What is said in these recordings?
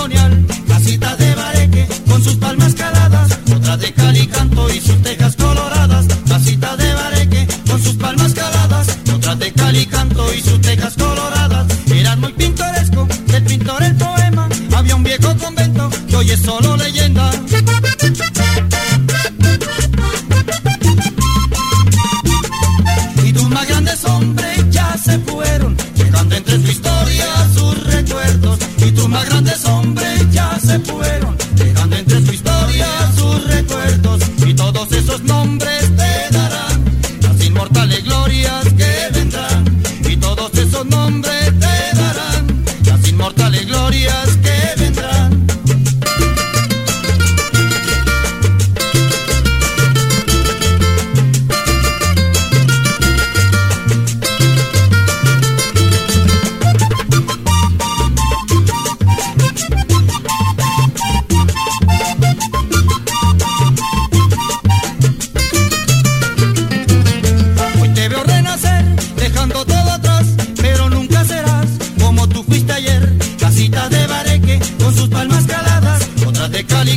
colonial, casitas de bareque con sus palmas caladas, otras de calicanto y sus tejas coloradas, casitas de bareque con sus palmas caladas, otras de calicanto y sus tejas coloradas, eran muy pintoresco, del pintor el poema, había un viejo convento que hoy es solo leyenda. Y tus más grandes hombres ya se fueron, dejando entre su historia sus recuerdos. Y tus más grandes hombres inmortales glorias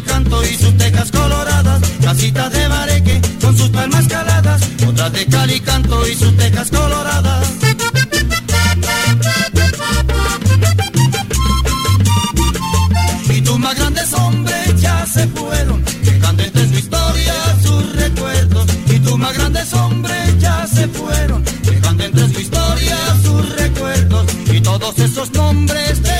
de calicanto y sus tejas coloradas. Casita de bareque con sus palmas caladas, otras de calicanto y sus tejas coloradas. Y tus más grandes hombres ya se fueron, dejando entre su historia sus recuerdos. Y tus más grandes hombres ya se fueron, dejando entre su historia sus recuerdos. Y todos esos nombres te